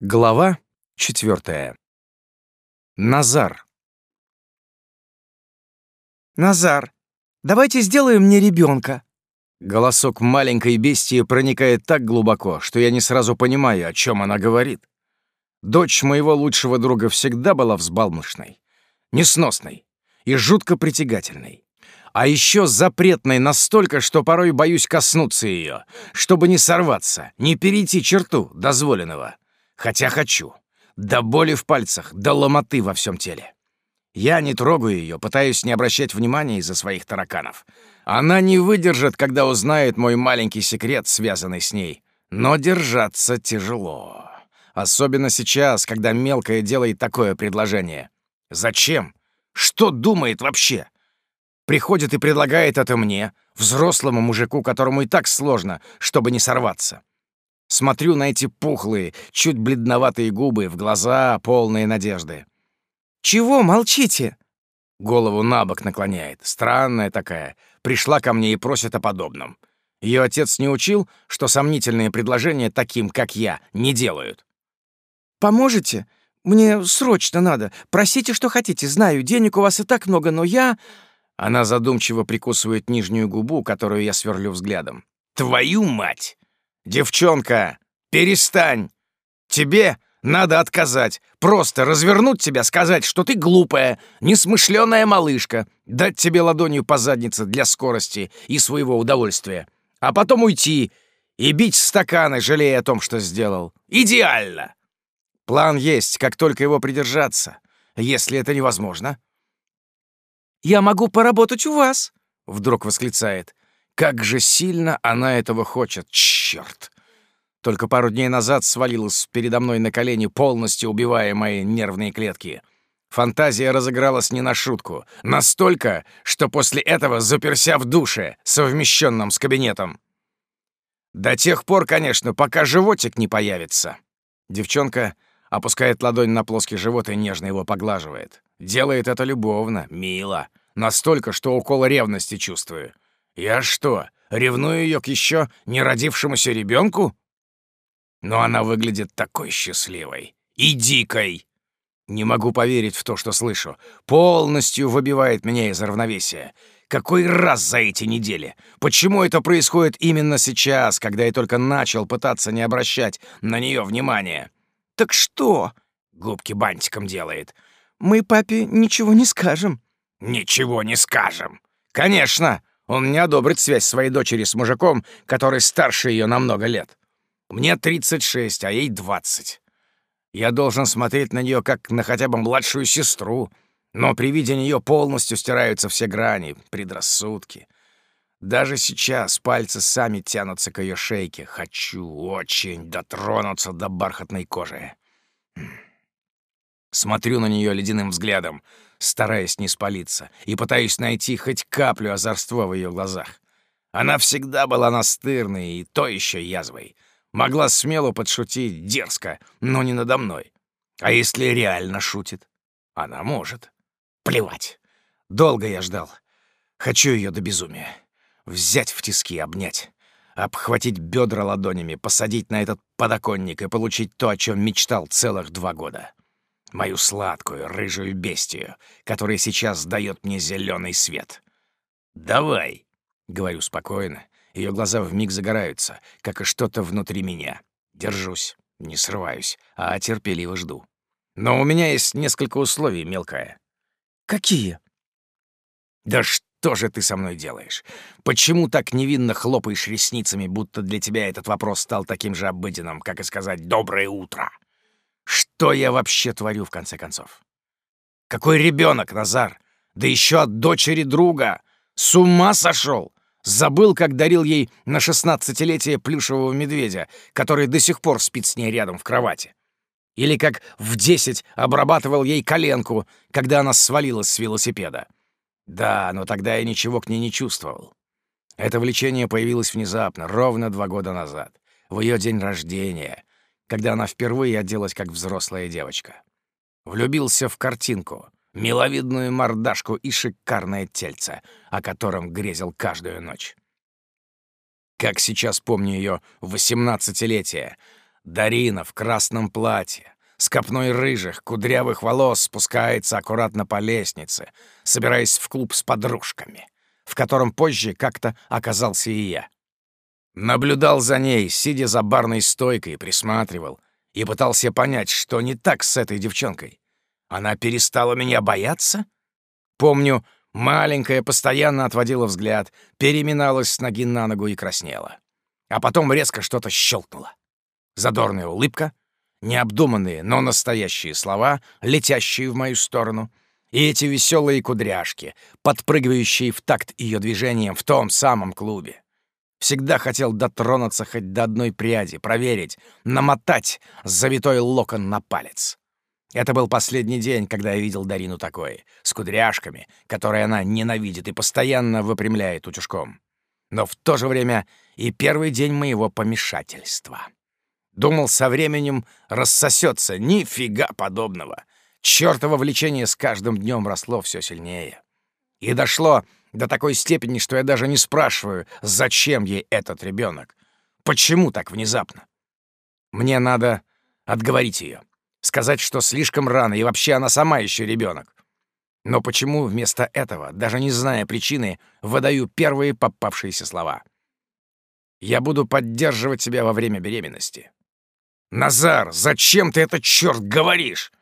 Глава четвертая. Назар. «Назар, давайте сделаем мне ребенка. Голосок маленькой бестии проникает так глубоко, что я не сразу понимаю, о чем она говорит. Дочь моего лучшего друга всегда была взбалмошной, несносной и жутко притягательной. А еще запретной настолько, что порой боюсь коснуться ее, чтобы не сорваться, не перейти черту дозволенного. Хотя хочу. До боли в пальцах, до ломоты во всем теле. Я не трогаю ее, пытаюсь не обращать внимания из-за своих тараканов. Она не выдержит, когда узнает мой маленький секрет, связанный с ней. Но держаться тяжело. Особенно сейчас, когда мелкая делает такое предложение. Зачем? Что думает вообще? Приходит и предлагает это мне, взрослому мужику, которому и так сложно, чтобы не сорваться. Смотрю на эти пухлые, чуть бледноватые губы, в глаза полные надежды. «Чего молчите?» Голову на бок наклоняет. Странная такая. Пришла ко мне и просит о подобном. Ее отец не учил, что сомнительные предложения таким, как я, не делают. «Поможете? Мне срочно надо. Просите, что хотите. Знаю, денег у вас и так много, но я...» Она задумчиво прикусывает нижнюю губу, которую я сверлю взглядом. «Твою мать! «Девчонка, перестань! Тебе надо отказать, просто развернуть тебя, сказать, что ты глупая, несмышленая малышка, дать тебе ладонью по заднице для скорости и своего удовольствия, а потом уйти и бить стаканы, жалея о том, что сделал. Идеально! План есть, как только его придержаться, если это невозможно». «Я могу поработать у вас», — вдруг восклицает. Как же сильно она этого хочет, черт! Только пару дней назад свалилась передо мной на колени, полностью убивая мои нервные клетки. Фантазия разыгралась не на шутку. Настолько, что после этого заперся в душе, совмещенном с кабинетом. До тех пор, конечно, пока животик не появится. Девчонка опускает ладонь на плоский живот и нежно его поглаживает. Делает это любовно, мило. Настолько, что укол ревности чувствую. Я что, ревную ее к еще не родившемуся ребенку? Но она выглядит такой счастливой и дикой. Не могу поверить в то, что слышу. Полностью выбивает меня из равновесия. Какой раз за эти недели? Почему это происходит именно сейчас, когда я только начал пытаться не обращать на нее внимания? «Так что?» — губки бантиком делает. «Мы папе ничего не скажем». «Ничего не скажем. Конечно, он не одобрит связь своей дочери с мужиком, который старше ее на много лет. Мне 36, а ей 20. Я должен смотреть на нее как на хотя бы младшую сестру, но при виде нее полностью стираются все грани, предрассудки. Даже сейчас пальцы сами тянутся к ее шейке. Хочу очень дотронуться до бархатной кожи. Смотрю на нее ледяным взглядом — стараясь не спалиться, и пытаюсь найти хоть каплю озорства в ее глазах. Она всегда была настырной и то еще язвой. Могла смело подшутить, дерзко, но не надо мной. А если реально шутит? Она может. Плевать. Долго я ждал. Хочу ее до безумия. Взять в тиски, обнять. Обхватить бедра ладонями, посадить на этот подоконник и получить то, о чем мечтал целых два года мою сладкую рыжую бестию, которая сейчас дает мне зеленый свет. «Давай», — говорю спокойно, ее глаза вмиг загораются, как и что-то внутри меня. Держусь, не срываюсь, а терпеливо жду. Но у меня есть несколько условий, мелкая. «Какие?» «Да что же ты со мной делаешь? Почему так невинно хлопаешь ресницами, будто для тебя этот вопрос стал таким же обыденным, как и сказать «доброе утро»?» Что я вообще творю, в конце концов? Какой ребенок, Назар? Да еще от дочери друга! С ума сошел! Забыл, как дарил ей на шестнадцатилетие плюшевого медведя, который до сих пор спит с ней рядом в кровати. Или как в десять обрабатывал ей коленку, когда она свалилась с велосипеда. Да, но тогда я ничего к ней не чувствовал. Это влечение появилось внезапно, ровно два года назад, в ее день рождения, когда она впервые оделась как взрослая девочка. Влюбился в картинку, миловидную мордашку и шикарное тельце, о котором грезил каждую ночь. Как сейчас помню ее восемнадцатилетие, Дарина в красном платье, с копной рыжих, кудрявых волос спускается аккуратно по лестнице, собираясь в клуб с подружками, в котором позже как-то оказался и я. Наблюдал за ней, сидя за барной стойкой, присматривал и пытался понять, что не так с этой девчонкой. Она перестала меня бояться? Помню, маленькая постоянно отводила взгляд, переминалась с ноги на ногу и краснела. А потом резко что-то щелкнуло. Задорная улыбка, необдуманные, но настоящие слова, летящие в мою сторону, и эти веселые кудряшки, подпрыгивающие в такт ее движением в том самом клубе. Всегда хотел дотронуться хоть до одной пряди, проверить, намотать завитой локон на палец. Это был последний день, когда я видел Дарину такой, с кудряшками, которые она ненавидит и постоянно выпрямляет утюжком. Но в то же время и первый день моего помешательства. Думал, со временем рассосется. Нифига подобного. Чёртово влечение с каждым днем росло все сильнее. И дошло до такой степени, что я даже не спрашиваю, зачем ей этот ребенок. Почему так внезапно? Мне надо отговорить ее, сказать, что слишком рано, и вообще она сама еще ребенок. Но почему вместо этого, даже не зная причины, выдаю первые попавшиеся слова? Я буду поддерживать себя во время беременности. «Назар, зачем ты это, черт, говоришь?»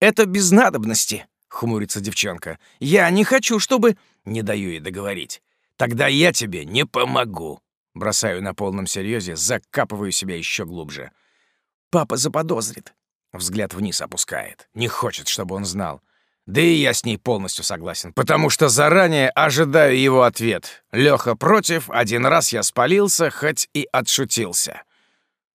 «Это без надобности», — хмурится девчонка. «Я не хочу, чтобы...» Не даю ей договорить. «Тогда я тебе не помогу». Бросаю на полном серьезе, закапываю себя еще глубже. «Папа заподозрит». Взгляд вниз опускает. Не хочет, чтобы он знал. Да и я с ней полностью согласен, потому что заранее ожидаю его ответ. Лёха против, один раз я спалился, хоть и отшутился.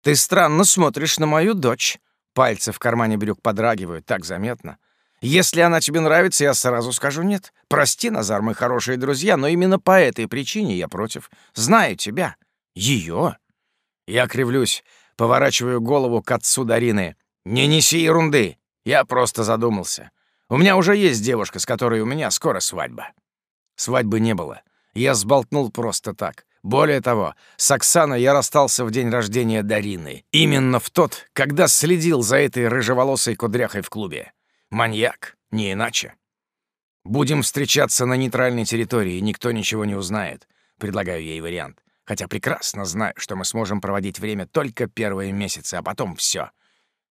«Ты странно смотришь на мою дочь». Пальцы в кармане брюк подрагивают, так заметно. «Если она тебе нравится, я сразу скажу нет. Прости, Назар, мы хорошие друзья, но именно по этой причине я против. Знаю тебя. Ее. Я кривлюсь, поворачиваю голову к отцу Дарины. «Не неси ерунды. Я просто задумался. У меня уже есть девушка, с которой у меня скоро свадьба». Свадьбы не было. Я сболтнул просто так. Более того, с Оксаной я расстался в день рождения Дарины. Именно в тот, когда следил за этой рыжеволосой кудряхой в клубе. Маньяк, не иначе. «Будем встречаться на нейтральной территории, никто ничего не узнает», — предлагаю ей вариант. Хотя прекрасно знаю, что мы сможем проводить время только первые месяцы, а потом все.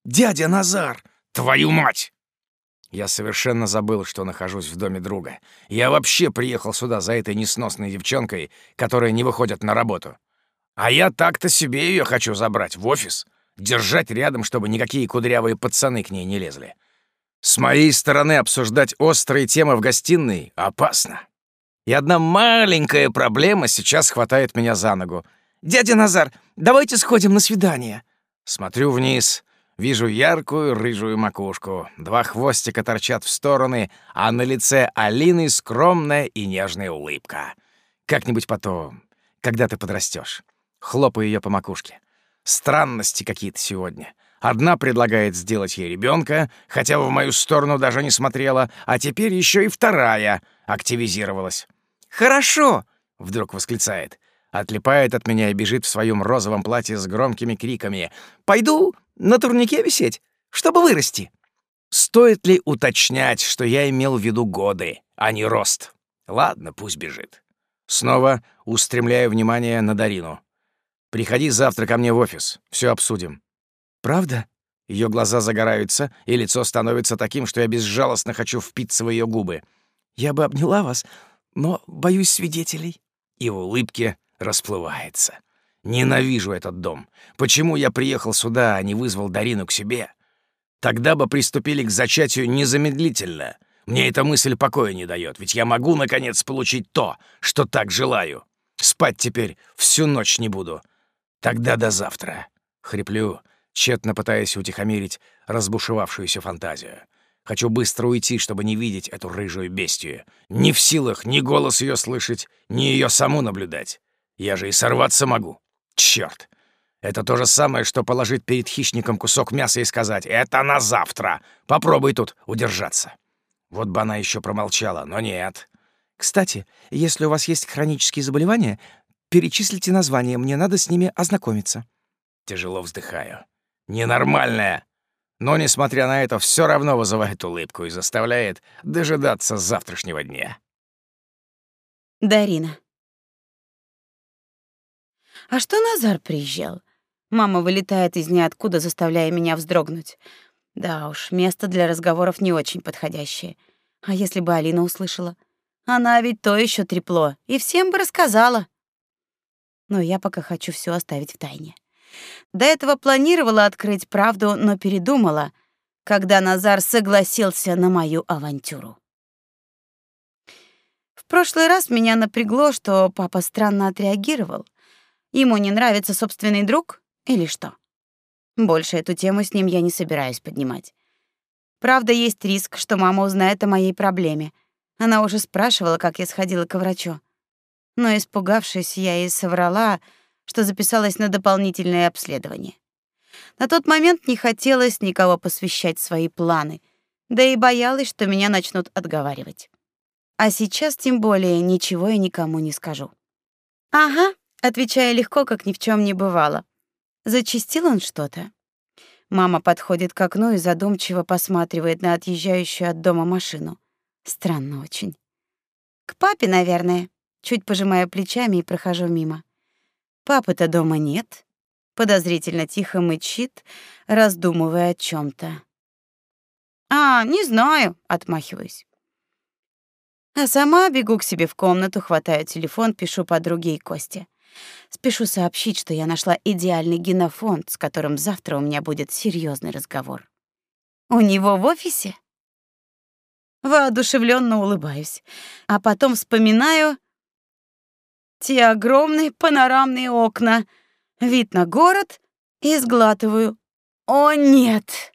«Дядя Назар! Твою мать!» Я совершенно забыл, что нахожусь в доме друга. Я вообще приехал сюда за этой несносной девчонкой, которая не выходит на работу. А я так-то себе ее хочу забрать в офис, держать рядом, чтобы никакие кудрявые пацаны к ней не лезли. С моей стороны обсуждать острые темы в гостиной опасно. И одна маленькая проблема сейчас хватает меня за ногу. «Дядя Назар, давайте сходим на свидание». Смотрю вниз — Вижу яркую рыжую макушку, два хвостика торчат в стороны, а на лице Алины скромная и нежная улыбка. Как-нибудь потом, когда ты подрастешь. Хлопаю ее по макушке. Странности какие-то сегодня. Одна предлагает сделать ей ребенка, хотя в мою сторону даже не смотрела, а теперь еще и вторая активизировалась. «Хорошо!» — вдруг восклицает. Отлипает от меня и бежит в своем розовом платье с громкими криками. «Пойду на турнике висеть, чтобы вырасти». Стоит ли уточнять, что я имел в виду годы, а не рост? Ладно, пусть бежит. Снова устремляю внимание на Дарину. Приходи завтра ко мне в офис, все обсудим. Правда? Ее глаза загораются, и лицо становится таким, что я безжалостно хочу впиться в ее губы. Я бы обняла вас, но боюсь свидетелей. И в улыбке расплывается. Ненавижу этот дом. Почему я приехал сюда, а не вызвал Дарину к себе? Тогда бы приступили к зачатию незамедлительно. Мне эта мысль покоя не дает, ведь я могу, наконец, получить то, что так желаю. Спать теперь всю ночь не буду. Тогда до завтра. Хриплю, тщетно пытаясь утихомирить разбушевавшуюся фантазию. Хочу быстро уйти, чтобы не видеть эту рыжую бестию. Не в силах ни голос ее слышать, ни ее саму наблюдать. Я же и сорваться могу. Черт! Это то же самое, что положить перед хищником кусок мяса и сказать «Это на завтра! Попробуй тут удержаться!» Вот бы она еще промолчала, но нет. «Кстати, если у вас есть хронические заболевания, перечислите названия, мне надо с ними ознакомиться». Тяжело вздыхаю. Ненормальная. Но, несмотря на это, все равно вызывает улыбку и заставляет дожидаться завтрашнего дня. Дарина. А что Назар приезжал? Мама вылетает из ниоткуда, заставляя меня вздрогнуть. Да уж, место для разговоров не очень подходящее. А если бы Алина услышала? Она ведь то еще трепло, и всем бы рассказала. Но я пока хочу все оставить в тайне. До этого планировала открыть правду, но передумала, когда Назар согласился на мою авантюру. В прошлый раз меня напрягло, что папа странно отреагировал. Ему не нравится собственный друг или что? Больше эту тему с ним я не собираюсь поднимать. Правда, есть риск, что мама узнает о моей проблеме. Она уже спрашивала, как я сходила к врачу. Но испугавшись, я ей соврала, что записалась на дополнительное обследование. На тот момент не хотелось никого посвящать свои планы, да и боялась, что меня начнут отговаривать. А сейчас тем более ничего и никому не скажу. Ага, отвечая легко, как ни в чем не бывало. Зачистил он что-то. Мама подходит к окну и задумчиво посматривает на отъезжающую от дома машину. Странно очень. К папе, наверное. Чуть пожимая плечами и прохожу мимо. Папы-то дома нет. Подозрительно тихо мычит, раздумывая о чем то А, не знаю, отмахиваюсь. А сама бегу к себе в комнату, хватаю телефон, пишу подруге и Косте. Спешу сообщить, что я нашла идеальный генофонд, с которым завтра у меня будет серьезный разговор. У него в офисе? Воодушевленно улыбаюсь, а потом вспоминаю те огромные панорамные окна, вид на город и сглатываю. О нет!